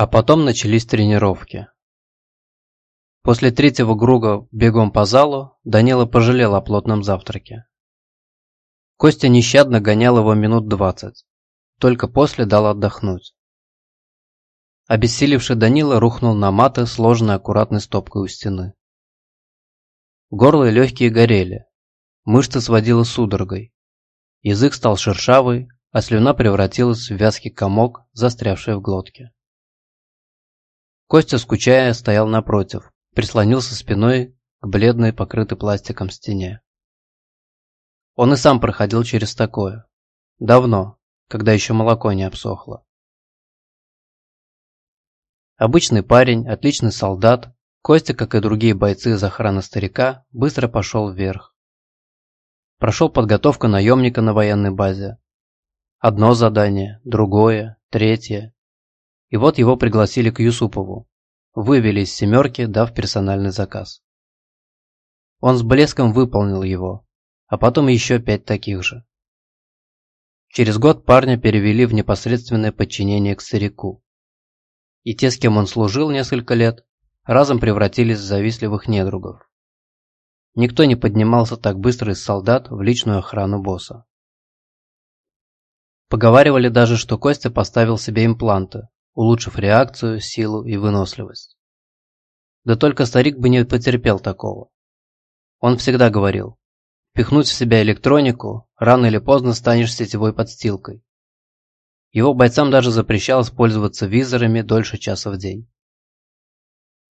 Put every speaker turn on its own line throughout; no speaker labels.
А потом начались тренировки. После третьего круга бегом по залу Данила пожалел о плотном завтраке. Костя нещадно гонял его минут двадцать, только после дал отдохнуть. Обессилевший Данила рухнул на маты, сложенные аккуратной стопкой у стены. Горло и легкие горели, мышцы сводило судорогой, язык стал шершавый, а слюна превратилась в вязкий комок, застрявший в глотке. Костя, скучая, стоял напротив, прислонился спиной к бледной, покрытой пластиком стене. Он и сам проходил через такое. Давно, когда еще молоко не обсохло. Обычный парень, отличный солдат, Костя, как и другие бойцы из охраны старика, быстро пошел вверх. Прошел подготовку наемника на военной базе. Одно задание, другое, третье. И вот его пригласили к Юсупову, вывели из «семерки», дав персональный заказ. Он с блеском выполнил его, а потом еще пять таких же. Через год парня перевели в непосредственное подчинение к старику. И те, с кем он служил несколько лет, разом превратились в завистливых недругов. Никто не поднимался так быстро из солдат в личную охрану босса. Поговаривали даже, что Костя поставил себе импланты, улучшив реакцию, силу и выносливость. Да только старик бы не потерпел такого. Он всегда говорил, пихнуть в себя электронику, рано или поздно станешь сетевой подстилкой. Его бойцам даже запрещалось пользоваться визорами дольше часа в день.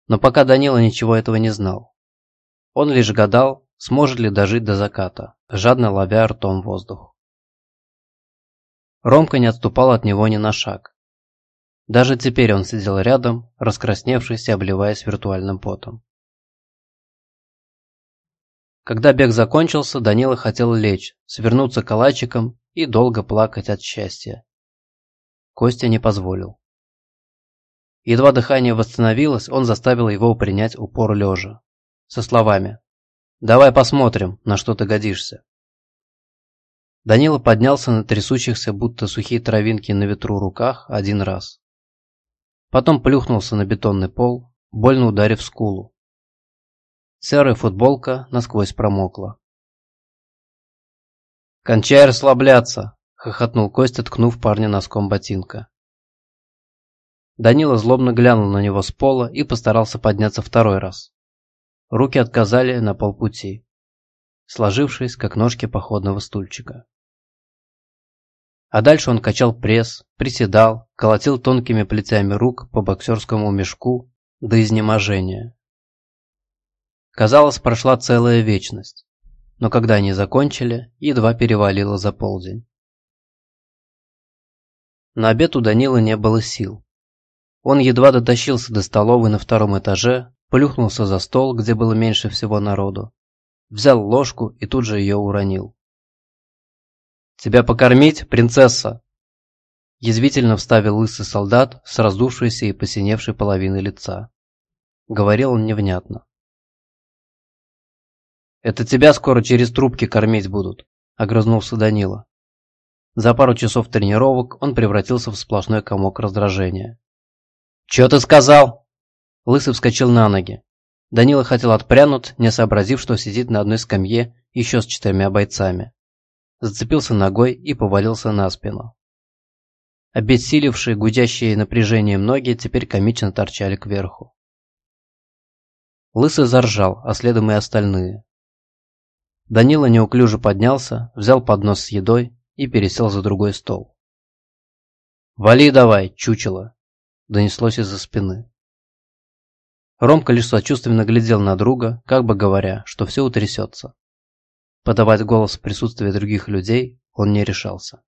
Но пока Данила ничего этого не знал. Он лишь гадал, сможет ли дожить до заката, жадно ловя ртом воздух. Ромка не отступал от него ни на шаг. Даже теперь он сидел рядом, раскрасневшись и обливаясь виртуальным потом. Когда бег закончился, Данила хотел лечь, свернуться калачиком и долго плакать от счастья. Костя не позволил. Едва дыхание восстановилось, он заставил его принять упор лежа. Со словами «Давай посмотрим, на что ты годишься». Данила поднялся на трясущихся, будто сухие травинки на ветру руках один раз. Потом плюхнулся на бетонный пол, больно ударив скулу. Серая футболка насквозь промокла. «Кончай расслабляться!» – хохотнул Костя, ткнув парня носком ботинка. Данила злобно глянул на него с пола и постарался подняться второй раз. Руки отказали на полпути, сложившись, как ножки походного стульчика. А дальше он качал пресс, приседал, колотил тонкими плетями рук по боксерскому мешку до изнеможения. Казалось, прошла целая вечность, но когда они закончили, едва перевалило за полдень. На обед у Данила не было сил. Он едва дотащился до столовой на втором этаже, плюхнулся за стол, где было меньше всего народу, взял ложку и тут же ее уронил. «Тебя покормить, принцесса?» Язвительно вставил лысый солдат с раздувшейся и посиневшей половиной лица. Говорил он невнятно. «Это тебя скоро через трубки кормить будут», — огрызнулся Данила. За пару часов тренировок он превратился в сплошной комок раздражения. «Чё ты сказал?» Лысый вскочил на ноги. Данила хотел отпрянуть, не сообразив, что сидит на одной скамье еще с четырьмя бойцами зацепился ногой и повалился на спину. Обессилевшие, гудящие напряжением ноги теперь комично торчали кверху. Лысый заржал, а следом и остальные. Данила неуклюже поднялся, взял поднос с едой и пересел за другой стол. «Вали давай, чучело!» – донеслось из-за спины. Ромка лишь сочувственно глядел на друга, как бы говоря, что все утрясется. Подавать голос в присутствии других людей он не решался.